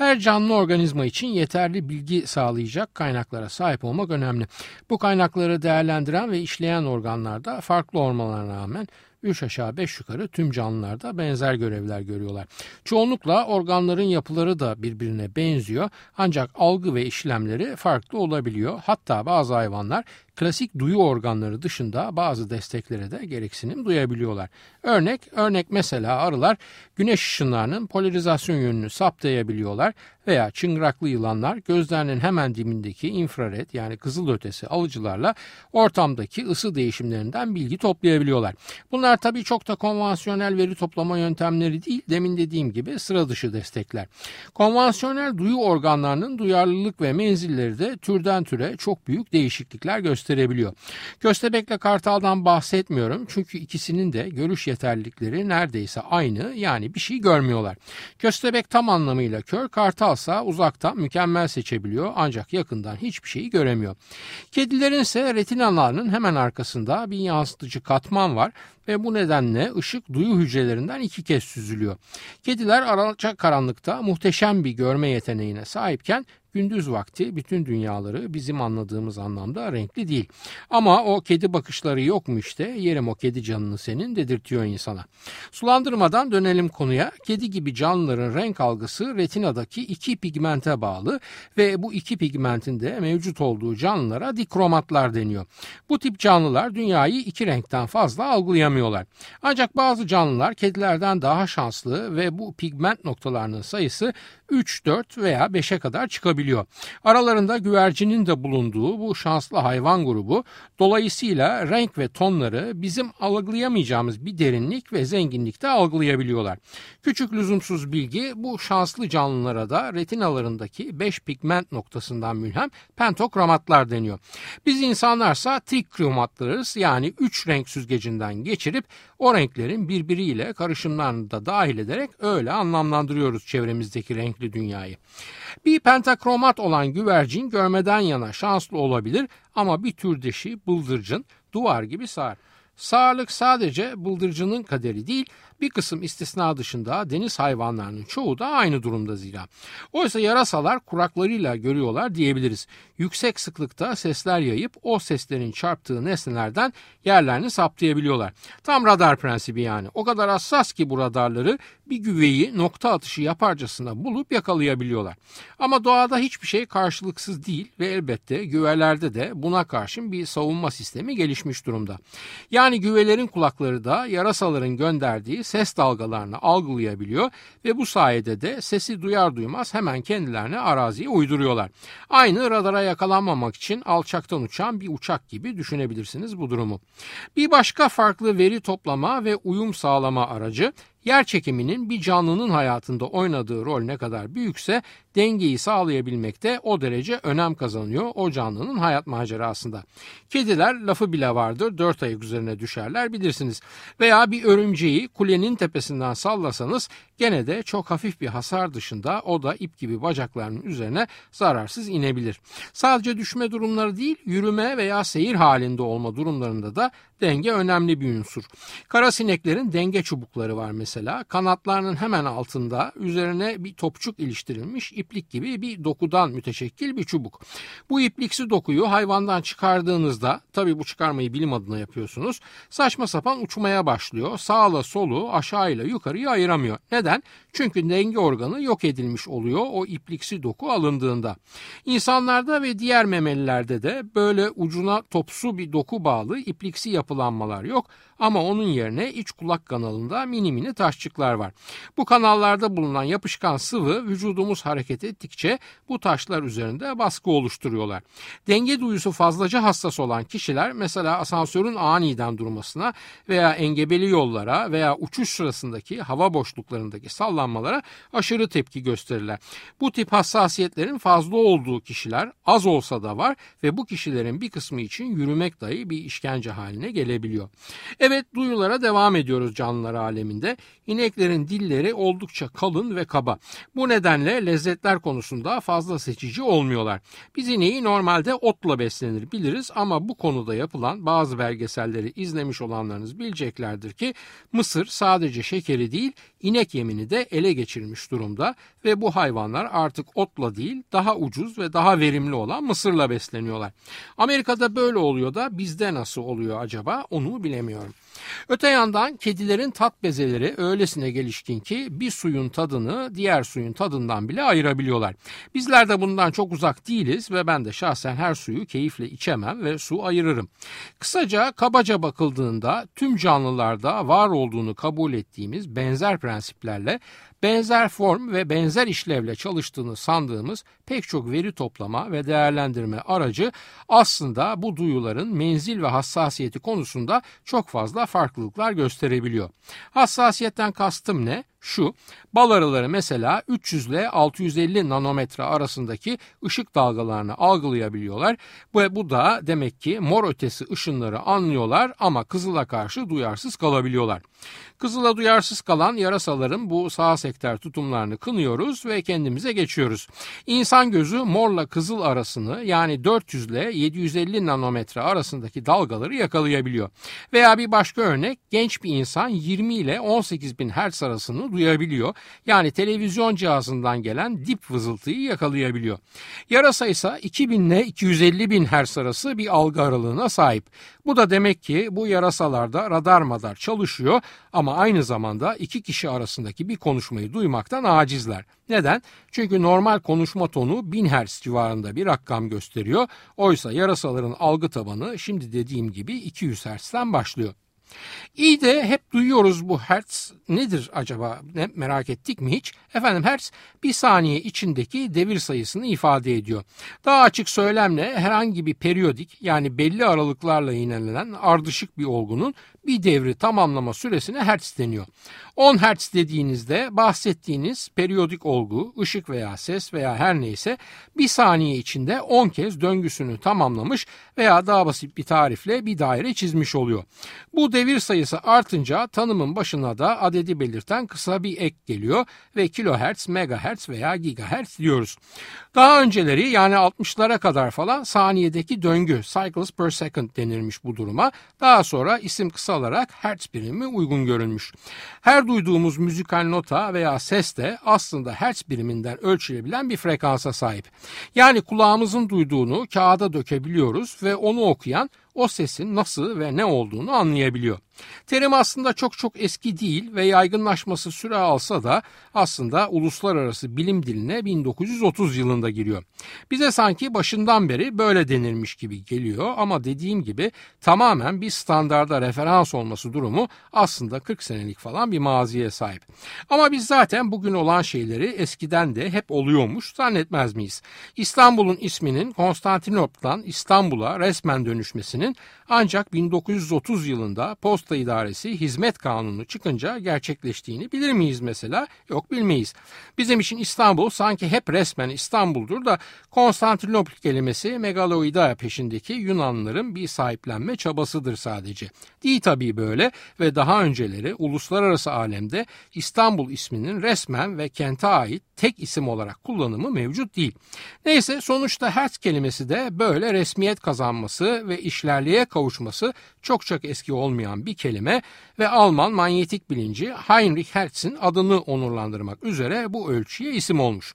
Her canlı organizma için yeterli bilgi sağlayacak kaynaklara sahip olmak önemli. Bu kaynakları değerlendiren ve işleyen organlarda farklı olmalarına rağmen 3 aşağı 5 yukarı tüm canlılarda benzer görevler görüyorlar. Çoğunlukla organların yapıları da birbirine benziyor ancak algı ve işlemleri farklı olabiliyor. Hatta bazı hayvanlar klasik duyu organları dışında bazı desteklere de gereksinim duyabiliyorlar. Örnek, örnek mesela arılar güneş ışınlarının polarizasyon yönünü saptayabiliyorlar veya çıngıraklı yılanlar gözlerinin hemen dibindeki infrared yani kızılötesi alıcılarla ortamdaki ısı değişimlerinden bilgi toplayabiliyorlar. Bunlar tabii çok da konvansiyonel veri toplama yöntemleri değil demin dediğim gibi sıra dışı destekler. Konvansiyonel duyu organlarının duyarlılık ve menzilleri de türden türe çok büyük değişiklikler gösterebiliyor. Köstebekle kartaldan bahsetmiyorum çünkü ikisinin de görüş yeterlilikleri neredeyse aynı yani bir şey görmüyorlar. Köstebek tam anlamıyla kör, kartal ise uzaktan mükemmel seçebiliyor ancak yakından hiçbir şeyi göremiyor. Kedilerin ise retinalarının hemen arkasında bir yansıtıcı katman var ve bu nedenle ışık duyu hücrelerinden iki kez süzülüyor. Kediler alacak karanlıkta muhteşem bir görme yeteneğine sahipken gündüz vakti bütün dünyaları bizim anladığımız anlamda renkli değil. Ama o kedi bakışları yok mu işte yerim o kedi canını senin dedirtiyor insana. Sulandırmadan dönelim konuya. Kedi gibi canlıların renk algısı retinadaki iki pigmente bağlı ve bu iki pigmentin de mevcut olduğu canlılara dikromatlar deniyor. Bu tip canlılar dünyayı iki renkten fazla algılayamıyorlar. Ancak bazı canlılar kedilerden daha şanslı ve bu pigment noktalarının sayısı 3, 4 veya 5'e kadar çıkabiliyor. Aralarında güvercinin de bulunduğu bu şanslı hayvan grubu dolayısıyla renk ve tonları bizim algılayamayacağımız bir derinlik ve zenginlikte algılayabiliyorlar. Küçük lüzumsuz bilgi bu şanslı canlılara da retinalarındaki 5 pigment noktasından mülhem pentokromatlar deniyor. Biz insanlarsa trikromatlarız yani 3 renk süzgecinden geçirip o renklerin birbiriyle karışımlarını da dahil ederek öyle anlamlandırıyoruz çevremizdeki renkli dünyayı. Bir pentakromat olan güvercin görmeden yana şanslı olabilir ama bir türdeşi bıldırcın duvar gibi sağır. Sağırlık sadece bıldırcının kaderi değil, bir kısım istisna dışında deniz hayvanlarının çoğu da aynı durumda zira. Oysa yarasalar kuraklarıyla görüyorlar diyebiliriz. Yüksek sıklıkta sesler yayıp o seslerin çarptığı nesnelerden yerlerini saptayabiliyorlar. Tam radar prensibi yani. O kadar hassas ki bu radarları bir güveyi nokta atışı yaparcasına bulup yakalayabiliyorlar. Ama doğada hiçbir şey karşılıksız değil ve elbette güvelerde de buna karşın bir savunma sistemi gelişmiş durumda. Yani güvelerin kulakları da yarasaların gönderdiği ses dalgalarını algılayabiliyor ve bu sayede de sesi duyar duymaz hemen kendilerine araziye uyduruyorlar. Aynı radara yakalanmamak için alçaktan uçan bir uçak gibi düşünebilirsiniz bu durumu. Bir başka farklı veri toplama ve uyum sağlama aracı yer çekiminin bir canlının hayatında oynadığı rol ne kadar büyükse dengeyi sağlayabilmekte o derece önem kazanıyor o canlının hayat macerasında. Kediler lafı bile vardır dört ayak üzerine düşerler bilirsiniz. Veya bir örümceği kulenin tepesinden sallasanız gene de çok hafif bir hasar dışında o da ip gibi bacaklarının üzerine zararsız inebilir. Sadece düşme durumları değil yürüme veya seyir halinde olma durumlarında da denge önemli bir unsur. Kara sineklerin denge çubukları var mesela. Kanatlarının hemen altında üzerine bir topçuk iliştirilmiş iplik gibi bir dokudan müteşekkil bir çubuk. Bu ipliksi dokuyu hayvandan çıkardığınızda tabii bu çıkarmayı bilim adına yapıyorsunuz. Saçma sapan uçmaya başlıyor. Sağla solu aşağıyla yukarıyı ayıramıyor. Neden? Çünkü denge organı yok edilmiş oluyor o ipliksi doku alındığında. İnsanlarda ve diğer memelilerde de böyle ucuna topsu bir doku bağlı ipliksi yapılanmalar yok ama onun yerine iç kulak kanalında mini mini taşçıklar var. Bu kanallarda bulunan yapışkan sıvı vücudumuz hareket ettikçe bu taşlar üzerinde baskı oluşturuyorlar. Denge duyusu fazlaca hassas olan kişiler mesela asansörün aniden durmasına veya engebeli yollara veya uçuş sırasındaki hava boşluklarındaki sallanmalara aşırı tepki gösterirler. Bu tip hassasiyetlerin fazla olduğu kişiler az olsa da var ve bu kişilerin bir kısmı için yürümek dahi bir işkence haline gelebiliyor. Evet duyulara devam ediyoruz canlılar aleminde. İneklerin dilleri oldukça kalın ve kaba. Bu nedenle lezzetler konusunda fazla seçici olmuyorlar. Biz ineği normalde otla beslenir biliriz ama bu konuda yapılan bazı belgeselleri izlemiş olanlarınız bileceklerdir ki Mısır sadece şekeri değil inek yemini de ele geçirmiş durumda ve bu hayvanlar artık otla değil daha ucuz ve daha verimli olan mısırla besleniyorlar. Amerika'da böyle oluyor da bizde nasıl oluyor acaba onu bilemiyorum. Öte yandan kedilerin tat bezeleri öylesine gelişkin ki bir suyun tadını diğer suyun tadından bile ayırabiliyorlar. Bizler de bundan çok uzak değiliz ve ben de şahsen her suyu keyifle içemem ve su ayırırım. Kısaca kabaca bakıldığında tüm canlılarda var olduğunu kabul ettiğimiz benzer prensiplerle benzer form ve benzer işlevle çalıştığını sandığımız pek çok veri toplama ve değerlendirme aracı aslında bu duyuların menzil ve hassasiyeti konusunda çok fazla farklılıklar gösterebiliyor. Hassasiyetten kastım ne? Şu. Bal arıları mesela 300 ile 650 nanometre arasındaki ışık dalgalarını algılayabiliyorlar. Ve bu da demek ki mor ötesi ışınları anlıyorlar ama kızıla karşı duyarsız kalabiliyorlar. Kızıla duyarsız kalan yarasaların bu sağ sektör tutumlarını kınıyoruz ve kendimize geçiyoruz. İnsan gözü morla kızıl arasını yani 400 ile 750 nanometre arasındaki dalgaları yakalayabiliyor. Veya bir başka örnek genç bir insan 20 ile 18 bin Hz arasını duyabiliyor. Yani televizyon cihazından gelen dip vızıltıyı yakalayabiliyor. Yarasa ise 2000 ile 250 bin Hz arası bir algı aralığına sahip. Bu da demek ki bu yarasalarda radar madar çalışıyor ama aynı zamanda iki kişi arasındaki bir konuşmayı duymaktan acizler. Neden? Çünkü normal konuşma tonu 1000 Hz civarında bir rakam gösteriyor. Oysa yarasaların algı tabanı şimdi dediğim gibi 200 Hz'den başlıyor. İyi de hep duyuyoruz bu hertz nedir acaba ne, merak ettik mi hiç? Efendim hertz bir saniye içindeki devir sayısını ifade ediyor. Daha açık söylemle herhangi bir periyodik yani belli aralıklarla yinelenen ardışık bir olgunun bir devri tamamlama süresine hertz deniyor. 10 hertz dediğinizde bahsettiğiniz periyodik olgu, ışık veya ses veya her neyse bir saniye içinde 10 kez döngüsünü tamamlamış veya daha basit bir tarifle bir daire çizmiş oluyor. Bu devir sayısı artınca tanımın başına da adedi belirten kısa bir ek geliyor ve kilohertz, megahertz veya gigahertz diyoruz. Daha önceleri yani 60'lara kadar falan saniyedeki döngü cycles per second denirmiş bu duruma. Daha sonra isim kısalarak hertz birimi uygun görülmüş. Her duyduğumuz müzikal nota veya ses de aslında hertz biriminden ölçülebilen bir frekansa sahip. Yani kulağımızın duyduğunu kağıda dökebiliyoruz ve onu okuyan o sesin nasıl ve ne olduğunu anlayabiliyor. Terim aslında çok çok eski değil ve yaygınlaşması süre alsa da aslında uluslararası bilim diline 1930 yılında giriyor. Bize sanki başından beri böyle denilmiş gibi geliyor ama dediğim gibi tamamen bir standarda referans olması durumu aslında 40 senelik falan bir maziye sahip. Ama biz zaten bugün olan şeyleri eskiden de hep oluyormuş zannetmez miyiz? İstanbul'un isminin Konstantinop'tan İstanbul'a resmen dönüşmesinin ancak 1930 yılında Posta İdaresi Hizmet Kanunu çıkınca gerçekleştiğini bilir miyiz mesela? Yok bilmeyiz. Bizim için İstanbul sanki hep resmen İstanbul'dur da Konstantinopol kelimesi megaloida peşindeki Yunanlıların bir sahiplenme çabasıdır sadece. Değil tabii böyle ve daha önceleri uluslararası alemde İstanbul isminin resmen ve kente ait tek isim olarak kullanımı mevcut değil. Neyse sonuçta Hertz kelimesi de böyle resmiyet kazanması ve işlerliğe kavuşması çok çok eski olmayan bir kelime ve Alman manyetik bilinci Heinrich Hertz'in adını onurlandırmak üzere bu ölçüye isim olmuş.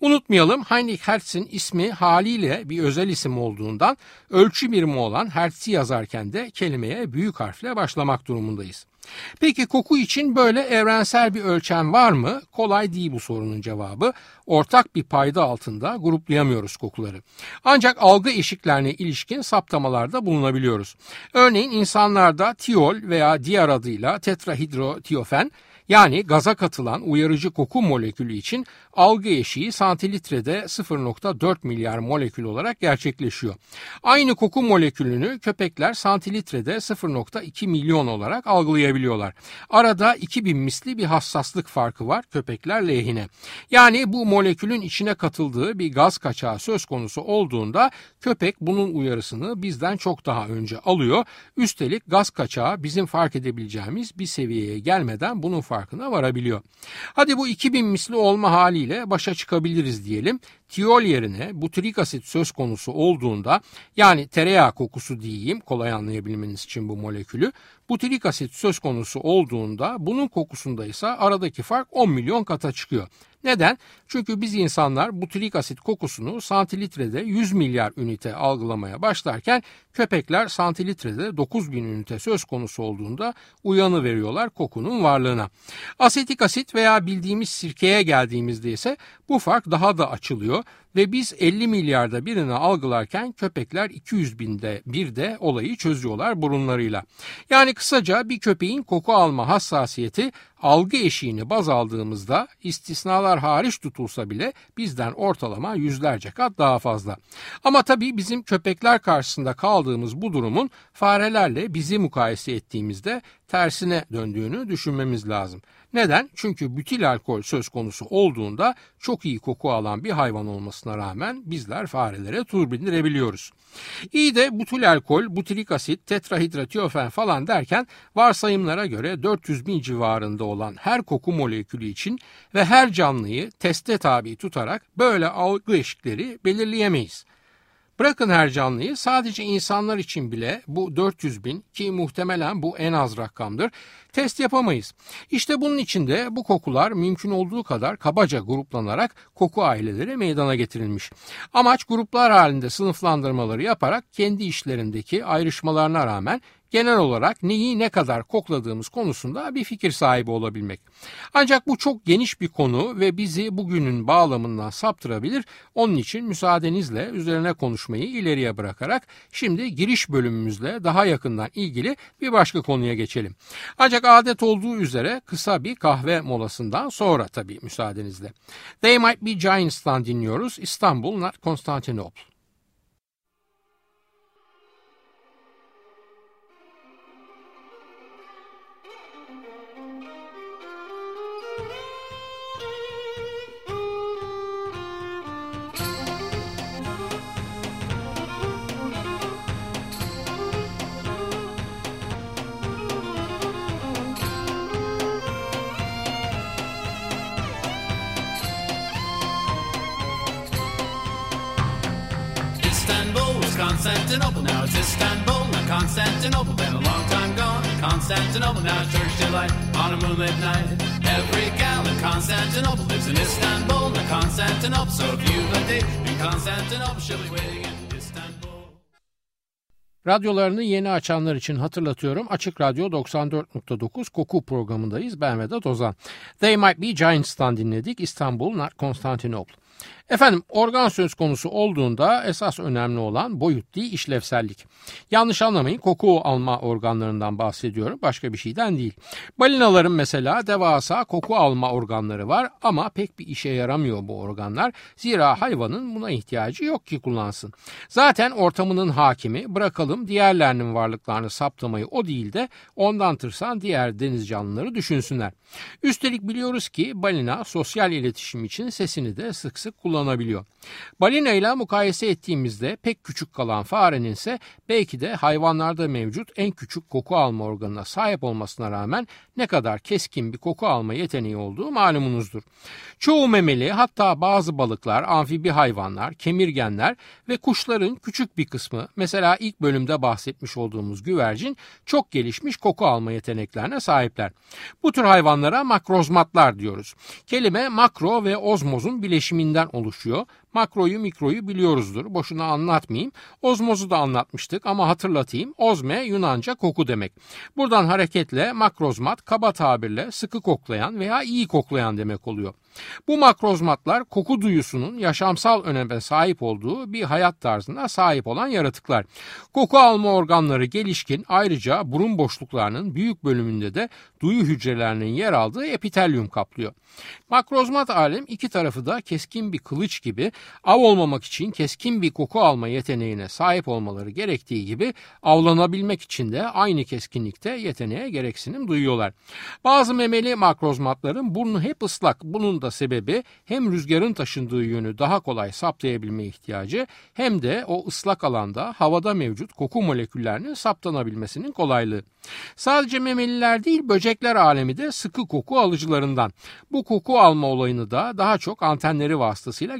Unutmayalım Heinrich Hertz'in ismi haliyle bir özel isim olduğundan ölçü birimi olan Hertz'i yazarken de kelimeye büyük harfle başlamak durumundayız. Peki koku için böyle evrensel bir ölçem var mı? Kolay değil bu sorunun cevabı. Ortak bir payda altında gruplayamıyoruz kokuları. Ancak algı eşiklerine ilişkin saptamalarda bulunabiliyoruz. Örneğin insanlarda tiol veya diğer adıyla tetrahidrotiyofen Yani gaza katılan uyarıcı koku molekülü için algı eşiği santilitrede 0.4 milyar molekül olarak gerçekleşiyor. Aynı koku molekülünü köpekler santilitrede 0.2 milyon olarak algılayabiliyorlar. Arada 2000 misli bir hassaslık farkı var köpekler lehine. Yani bu molekülün içine katıldığı bir gaz kaçağı söz konusu olduğunda köpek bunun uyarısını bizden çok daha önce alıyor. Üstelik gaz kaçağı bizim fark edebileceğimiz bir seviyeye gelmeden bunun farkına varabiliyor. Hadi bu 2000 misli olma haliyle başa çıkabiliriz diyelim. Tiyol yerine butyrik asit söz konusu olduğunda yani tereyağı kokusu diyeyim kolay anlayabilmeniz için bu molekülü butyrik asit söz konusu olduğunda bunun kokusunda ise aradaki fark 10 milyon kata çıkıyor. Neden? Çünkü biz insanlar butyrik asit kokusunu santilitrede 100 milyar ünite algılamaya başlarken köpekler santilitrede 9000 ünite söz konusu olduğunda uyanı veriyorlar kokunun varlığına. Asetik asit veya bildiğimiz sirkeye geldiğimizde ise bu fark daha da açılıyor ve biz 50 milyarda birini algılarken köpekler 200 binde bir de olayı çözüyorlar burunlarıyla. Yani kısaca bir köpeğin koku alma hassasiyeti algı eşiğini baz aldığımızda istisnalar hariç tutulsa bile bizden ortalama yüzlerce kat daha fazla. Ama tabii bizim köpekler karşısında kaldığımız bu durumun farelerle bizi mukayese ettiğimizde tersine döndüğünü düşünmemiz lazım. Neden? Çünkü bütil alkol söz konusu olduğunda çok iyi koku alan bir hayvan olmasına rağmen bizler farelere tur bindirebiliyoruz. İyi de butil alkol, butilik asit, tetrahidratiofen falan derken varsayımlara göre 400 bin civarında olan her koku molekülü için ve her canlıyı teste tabi tutarak böyle algı eşikleri belirleyemeyiz. Bırakın her canlıyı sadece insanlar için bile bu 400 bin ki muhtemelen bu en az rakamdır test yapamayız. İşte bunun için de bu kokular mümkün olduğu kadar kabaca gruplanarak koku aileleri meydana getirilmiş. Amaç gruplar halinde sınıflandırmaları yaparak kendi işlerindeki ayrışmalarına rağmen genel olarak neyi ne kadar kokladığımız konusunda bir fikir sahibi olabilmek. Ancak bu çok geniş bir konu ve bizi bugünün bağlamından saptırabilir. Onun için müsaadenizle üzerine konuşmayı ileriye bırakarak şimdi giriş bölümümüzle daha yakından ilgili bir başka konuya geçelim. Ancak adet olduğu üzere kısa bir kahve molasından sonra tabii müsaadenizle. They Might Be Giants'tan dinliyoruz. İstanbul, not Constantinople. Constantinople, now it's Istanbul, not Constantinople, been a long time gone. Constantinople, now church delight on a moonlit night. Every gal in Constantinople lives in Istanbul, not Constantinople. So if you've a date in Constantinople, she'll be waiting. Radyolarını yeni açanlar için hatırlatıyorum. Açık Radyo 94.9 Koku programındayız. Ben Vedat Ozan. They Might Be Giants'tan dinledik. İstanbul, not Constantinople. Efendim organ söz konusu olduğunda esas önemli olan boyut değil işlevsellik. Yanlış anlamayın koku alma organlarından bahsediyorum başka bir şeyden değil. Balinaların mesela devasa koku alma organları var ama pek bir işe yaramıyor bu organlar. Zira hayvanın buna ihtiyacı yok ki kullansın. Zaten ortamının hakimi bırakalım diğerlerinin varlıklarını saptamayı o değil de ondan tırsan diğer deniz canlıları düşünsünler. Üstelik biliyoruz ki balina sosyal iletişim için sesini de sık sık kullanıyor kullanabiliyor. Balina ile mukayese ettiğimizde pek küçük kalan farenin ise belki de hayvanlarda mevcut en küçük koku alma organına sahip olmasına rağmen ne kadar keskin bir koku alma yeteneği olduğu malumunuzdur. Çoğu memeli hatta bazı balıklar, amfibi hayvanlar, kemirgenler ve kuşların küçük bir kısmı mesela ilk bölümde bahsetmiş olduğumuz güvercin çok gelişmiş koku alma yeteneklerine sahipler. Bu tür hayvanlara makrozmatlar diyoruz. Kelime makro ve ozmozun bileşiminden oluşuyor oluşuyor. Makroyu mikroyu biliyoruzdur. Boşuna anlatmayayım. Ozmozu da anlatmıştık ama hatırlatayım. Ozme Yunanca koku demek. Buradan hareketle makrozmat kaba tabirle sıkı koklayan veya iyi koklayan demek oluyor. Bu makrozmatlar koku duyusunun yaşamsal öneme sahip olduğu bir hayat tarzına sahip olan yaratıklar. Koku alma organları gelişkin ayrıca burun boşluklarının büyük bölümünde de duyu hücrelerinin yer aldığı epitelyum kaplıyor. Makrozmat alem iki tarafı da keskin bir kılıç gibi av olmamak için keskin bir koku alma yeteneğine sahip olmaları gerektiği gibi avlanabilmek için de aynı keskinlikte yeteneğe gereksinim duyuyorlar. Bazı memeli makrozmatların burnu hep ıslak. Bunun da sebebi hem rüzgarın taşındığı yönü daha kolay saptayabilme ihtiyacı hem de o ıslak alanda havada mevcut koku moleküllerinin saptanabilmesinin kolaylığı. Sadece memeliler değil böcekler alemi de sıkı koku alıcılarından. Bu koku alma olayını da daha çok antenleri vasıtasıyla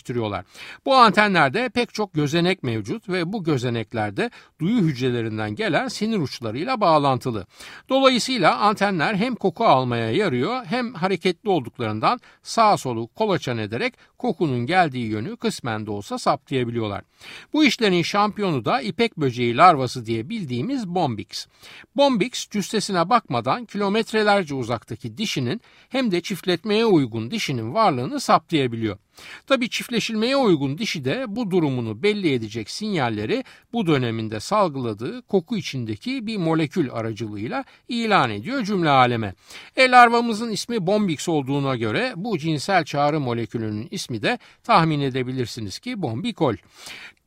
gerçekleştiriyorlar. Bu antenlerde pek çok gözenek mevcut ve bu gözeneklerde duyu hücrelerinden gelen sinir uçlarıyla bağlantılı. Dolayısıyla antenler hem koku almaya yarıyor hem hareketli olduklarından sağ solu kolaçan ederek kokunun geldiği yönü kısmen de olsa saptayabiliyorlar. Bu işlerin şampiyonu da ipek böceği larvası diye bildiğimiz Bombix. Bombix cüssesine bakmadan kilometrelerce uzaktaki dişinin hem de çiftletmeye uygun dişinin varlığını saptayabiliyor. Tabi çiftleşilmeye uygun dişi de bu durumunu belli edecek sinyalleri bu döneminde salgıladığı koku içindeki bir molekül aracılığıyla ilan ediyor cümle aleme. E larvamızın ismi Bombix olduğuna göre bu cinsel çağrı molekülünün ismi de tahmin edebilirsiniz ki bombikol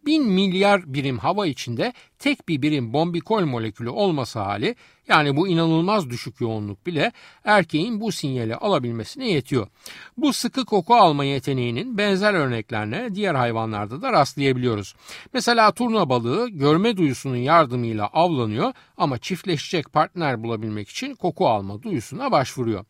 bin milyar birim hava içinde tek bir birim bombikol molekülü olması hali yani bu inanılmaz düşük yoğunluk bile erkeğin bu sinyali alabilmesine yetiyor. Bu sıkı koku alma yeteneğinin benzer örneklerine diğer hayvanlarda da rastlayabiliyoruz. Mesela turna balığı görme duyusunun yardımıyla avlanıyor ama çiftleşecek partner bulabilmek için koku alma duyusuna başvuruyor.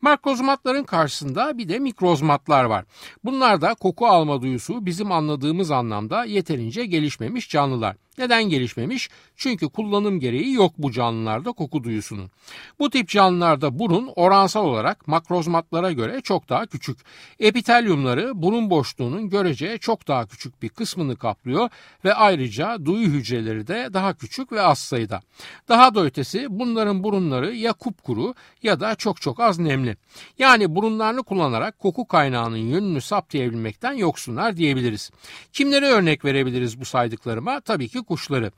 Makrozmatların karşısında bir de mikrozmatlar var. Bunlar da koku alma duyusu bizim anladığımız anlamda yeterince gelişmemiş canlılar. Neden gelişmemiş? Çünkü kullanım gereği yok bu canlılarda koku duyusunun. Bu tip canlılarda burun oransal olarak makrozmatlara göre çok daha küçük. Epitelyumları burun boşluğunun görece çok daha küçük bir kısmını kaplıyor ve ayrıca duyu hücreleri de daha küçük ve az sayıda. Daha da ötesi bunların burunları ya kupkuru ya da çok çok az nemli. Yani burunlarını kullanarak koku kaynağının yönünü saptayabilmekten yoksunlar diyebiliriz. Kimlere örnek verebiliriz bu saydıklarıma? Tabii ki kuşları.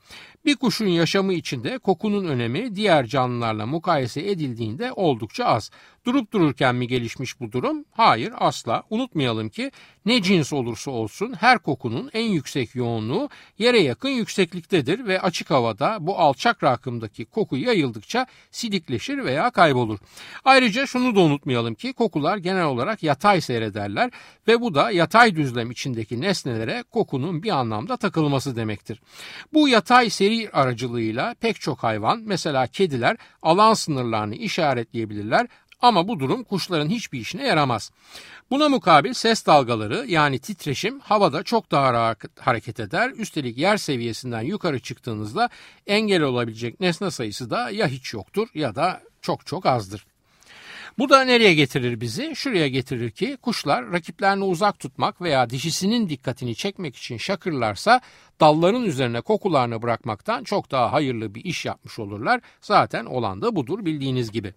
Bir kuşun yaşamı içinde kokunun önemi diğer canlılarla mukayese edildiğinde oldukça az. Durup dururken mi gelişmiş bu durum? Hayır asla. Unutmayalım ki ne cins olursa olsun her kokunun en yüksek yoğunluğu yere yakın yüksekliktedir ve açık havada bu alçak rakımdaki koku yayıldıkça sidikleşir veya kaybolur. Ayrıca şunu da unutmayalım ki kokular genel olarak yatay seyrederler ve bu da yatay düzlem içindeki nesnelere kokunun bir anlamda takılması demektir. Bu yatay seri aracılığıyla pek çok hayvan mesela kediler alan sınırlarını işaretleyebilirler ama bu durum kuşların hiçbir işine yaramaz. Buna mukabil ses dalgaları yani titreşim havada çok daha rahat hareket eder. Üstelik yer seviyesinden yukarı çıktığınızda engel olabilecek nesne sayısı da ya hiç yoktur ya da çok çok azdır. Bu da nereye getirir bizi? Şuraya getirir ki kuşlar rakiplerini uzak tutmak veya dişisinin dikkatini çekmek için şakırlarsa dalların üzerine kokularını bırakmaktan çok daha hayırlı bir iş yapmış olurlar. Zaten olan da budur bildiğiniz gibi.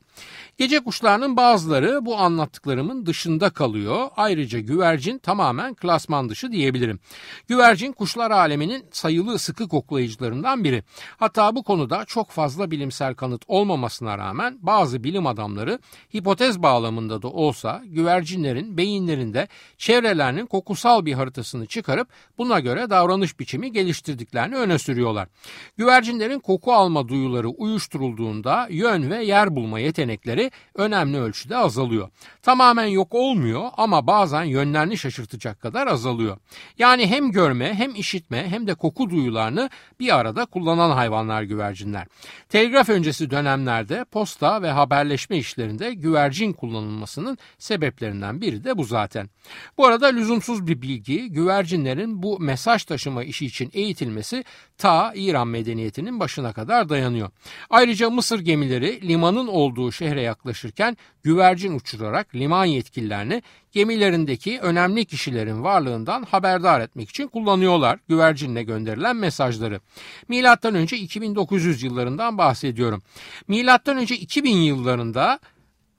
Gece kuşlarının bazıları bu anlattıklarımın dışında kalıyor. Ayrıca güvercin tamamen klasman dışı diyebilirim. Güvercin kuşlar aleminin sayılı sıkı koklayıcılarından biri. Hatta bu konuda çok fazla bilimsel kanıt olmamasına rağmen bazı bilim adamları hipotez bağlamında da olsa güvercinlerin beyinlerinde çevrelerinin kokusal bir haritasını çıkarıp buna göre davranış biçimi geliştirdiklerini öne sürüyorlar. Güvercinlerin koku alma duyuları uyuşturulduğunda yön ve yer bulma yetenekleri önemli ölçüde azalıyor. Tamamen yok olmuyor ama bazen yönlerini şaşırtacak kadar azalıyor. Yani hem görme hem işitme hem de koku duyularını bir arada kullanan hayvanlar güvercinler. Telgraf öncesi dönemlerde posta ve haberleşme işlerinde güvercin kullanılmasının sebeplerinden biri de bu zaten. Bu arada lüzumsuz bir bilgi güvercinlerin bu mesaj taşıma işi için için eğitilmesi ta İran medeniyetinin başına kadar dayanıyor. Ayrıca Mısır gemileri limanın olduğu şehre yaklaşırken güvercin uçurarak liman yetkililerini gemilerindeki önemli kişilerin varlığından haberdar etmek için kullanıyorlar güvercinle gönderilen mesajları. Milattan önce 2900 yıllarından bahsediyorum. Milattan önce 2000 yıllarında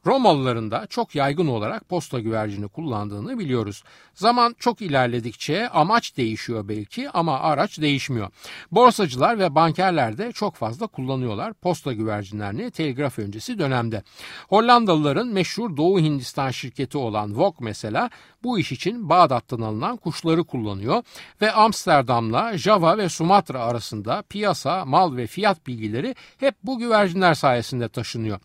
Romalıların da çok yaygın olarak posta güvercini kullandığını biliyoruz. Zaman çok ilerledikçe amaç değişiyor belki ama araç değişmiyor. Borsacılar ve bankerler de çok fazla kullanıyorlar posta güvercinlerini telgraf öncesi dönemde. Hollandalıların meşhur Doğu Hindistan şirketi olan Vok mesela bu iş için Bağdat'tan alınan kuşları kullanıyor ve Amsterdam'la Java ve Sumatra arasında piyasa, mal ve fiyat bilgileri hep bu güvercinler sayesinde taşınıyor.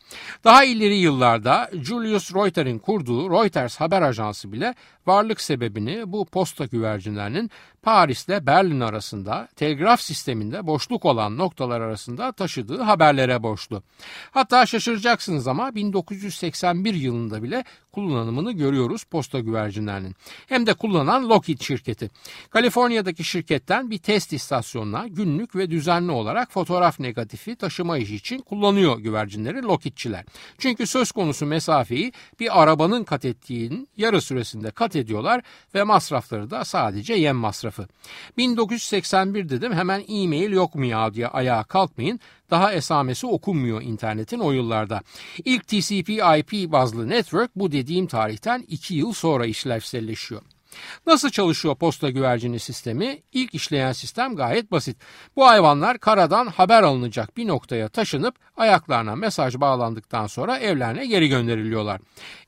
Daha ileri yıllarda Julius Reuter'in kurduğu Reuters haber ajansı bile varlık sebebini bu posta güvercinlerinin Paris ile Berlin arasında telgraf sisteminde boşluk olan noktalar arasında taşıdığı haberlere borçlu. Hatta şaşıracaksınız ama 1981 yılında bile kullanımını görüyoruz posta güvercinlerinin. Hem de kullanan Lockheed şirketi. Kaliforniya'daki şirketten bir test istasyonuna günlük ve düzenli olarak fotoğraf negatifi taşıma işi için kullanıyor güvercinleri Lockheedçiler. Çünkü söz konusu mesafeyi bir arabanın kat ettiğinin yarı süresinde kat ediyorlar ve masrafları da sadece yem masrafı. 1981 dedim hemen e-mail yok mu ya diye ayağa kalkmayın. Daha esamesi okunmuyor internetin o yıllarda. İlk TCP/IP bazlı network bu dediğim tarihten 2 yıl sonra işlevselleşiyor. Nasıl çalışıyor posta güvercini sistemi? İlk işleyen sistem gayet basit. Bu hayvanlar karadan haber alınacak bir noktaya taşınıp ayaklarına mesaj bağlandıktan sonra evlerine geri gönderiliyorlar.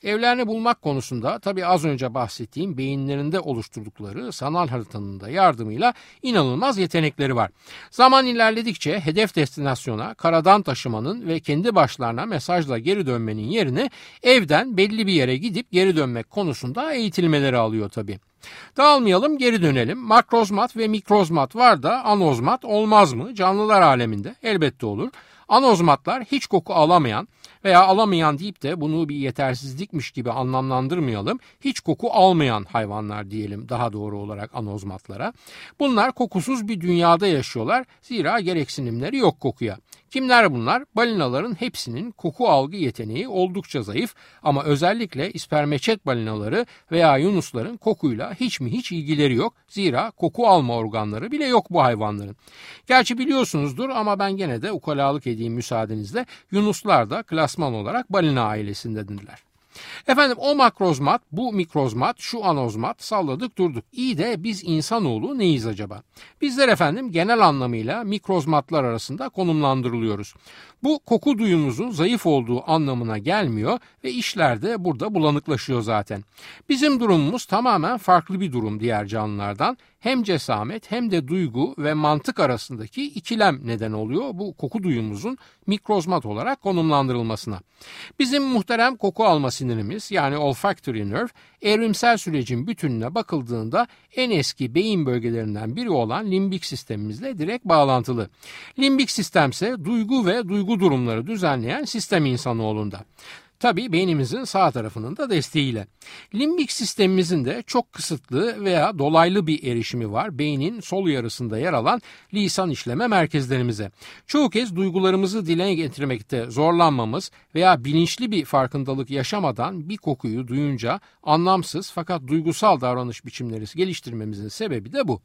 Evlerini bulmak konusunda tabii az önce bahsettiğim beyinlerinde oluşturdukları sanal haritanın da yardımıyla inanılmaz yetenekleri var. Zaman ilerledikçe hedef destinasyona karadan taşımanın ve kendi başlarına mesajla geri dönmenin yerine evden belli bir yere gidip geri dönmek konusunda eğitilmeleri alıyor tabii. Dağılmayalım geri dönelim. Makrozmat ve mikrozmat var da anozmat olmaz mı? Canlılar aleminde elbette olur. Anozmatlar hiç koku alamayan veya alamayan deyip de bunu bir yetersizlikmiş gibi anlamlandırmayalım. Hiç koku almayan hayvanlar diyelim daha doğru olarak anozmatlara. Bunlar kokusuz bir dünyada yaşıyorlar. Zira gereksinimleri yok kokuya. Kimler bunlar? Balinaların hepsinin koku algı yeteneği oldukça zayıf ama özellikle ispermeçet balinaları veya yunusların kokuyla hiç mi hiç ilgileri yok. Zira koku alma organları bile yok bu hayvanların. Gerçi biliyorsunuzdur ama ben gene de ukalalık edeyim müsaadenizle. Yunuslar da klasman olarak balina ailesindedirler. Efendim o makrozmat, bu mikrozmat, şu anozmat salladık durduk. İyi de biz insanoğlu neyiz acaba? Bizler efendim genel anlamıyla mikrozmatlar arasında konumlandırılıyoruz. Bu koku duyumuzun zayıf olduğu anlamına gelmiyor ve işler de burada bulanıklaşıyor zaten. Bizim durumumuz tamamen farklı bir durum diğer canlılardan. Hem cesamet hem de duygu ve mantık arasındaki ikilem neden oluyor bu koku duyumuzun mikrozmat olarak konumlandırılmasına. Bizim muhterem koku alma sinirimiz yani olfactory nerve evrimsel sürecin bütününe bakıldığında en eski beyin bölgelerinden biri olan limbik sistemimizle direkt bağlantılı. Limbik sistemse duygu ve duygu durumları düzenleyen sistem insanoğlunda. Tabi beynimizin sağ tarafının da desteğiyle. Limbik sistemimizin de çok kısıtlı veya dolaylı bir erişimi var beynin sol yarısında yer alan lisan işleme merkezlerimize. Çoğu kez duygularımızı dile getirmekte zorlanmamız veya bilinçli bir farkındalık yaşamadan bir kokuyu duyunca anlamsız fakat duygusal davranış biçimleri geliştirmemizin sebebi de bu.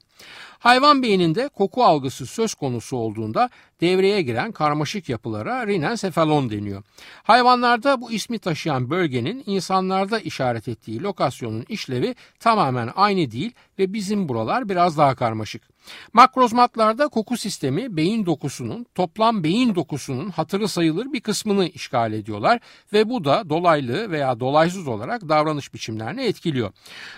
Hayvan beyninde koku algısı söz konusu olduğunda devreye giren karmaşık yapılara rinensefalon deniyor. Hayvanlarda bu ismi taşıyan bölgenin insanlarda işaret ettiği lokasyonun işlevi tamamen aynı değil ve bizim buralar biraz daha karmaşık. Makrozmatlarda koku sistemi beyin dokusunun toplam beyin dokusunun hatırı sayılır bir kısmını işgal ediyorlar ve bu da dolaylı veya dolaysız olarak davranış biçimlerini etkiliyor.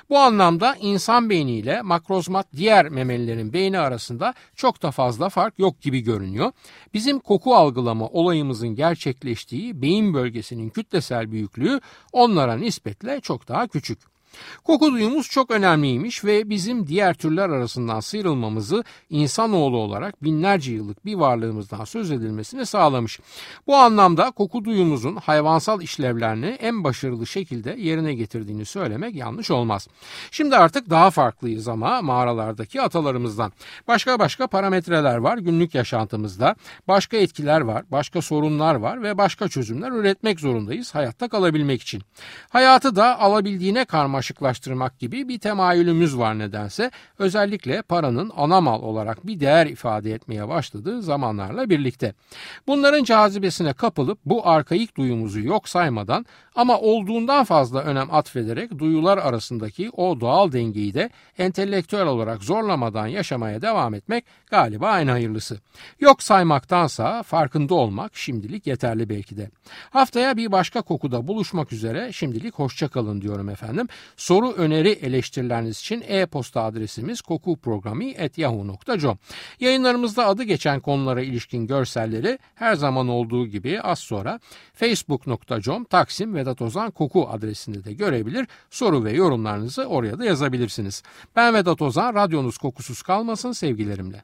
Bu anlamda insan beyni ile makrozmat diğer memelilerin beyni arasında çok da fazla fark yok gibi görünüyor. Bizim koku algılama olayımızın gerçekleştiği beyin bölgesinin kütlesel büyüklüğü onlara nispetle çok daha küçük. Koku duyumuz çok önemliymiş ve bizim diğer türler arasından sıyrılmamızı insanoğlu olarak binlerce yıllık bir varlığımızdan söz edilmesini sağlamış. Bu anlamda koku duyumuzun hayvansal işlevlerini en başarılı şekilde yerine getirdiğini söylemek yanlış olmaz. Şimdi artık daha farklıyız ama mağaralardaki atalarımızdan. Başka başka parametreler var günlük yaşantımızda. Başka etkiler var, başka sorunlar var ve başka çözümler üretmek zorundayız hayatta kalabilmek için. Hayatı da alabildiğine karmaşıklaştırmak gibi bir temayülümüz var nedense. Özellikle paranın ana mal olarak bir değer ifade etmeye başladığı zamanlarla birlikte. Bunların cazibesine kapılıp bu arkaik duyumuzu yok saymadan ama olduğundan fazla önem atfederek duyular arasındaki o doğal dengeyi de entelektüel olarak zorlamadan yaşamaya devam etmek galiba en hayırlısı. Yok saymaktansa farkında olmak şimdilik yeterli belki de. Haftaya bir başka kokuda buluşmak üzere şimdilik hoşçakalın diyorum efendim. Soru, öneri, eleştirileriniz için e-posta adresimiz kokuprogrami.yahoo.com Yayınlarımızda adı geçen konulara ilişkin görselleri her zaman olduğu gibi az sonra facebook.com Taksim Vedat Ozan Koku adresinde de görebilir. Soru ve yorumlarınızı oraya da yazabilirsiniz. Ben Vedat Ozan, radyonuz kokusuz kalmasın sevgilerimle.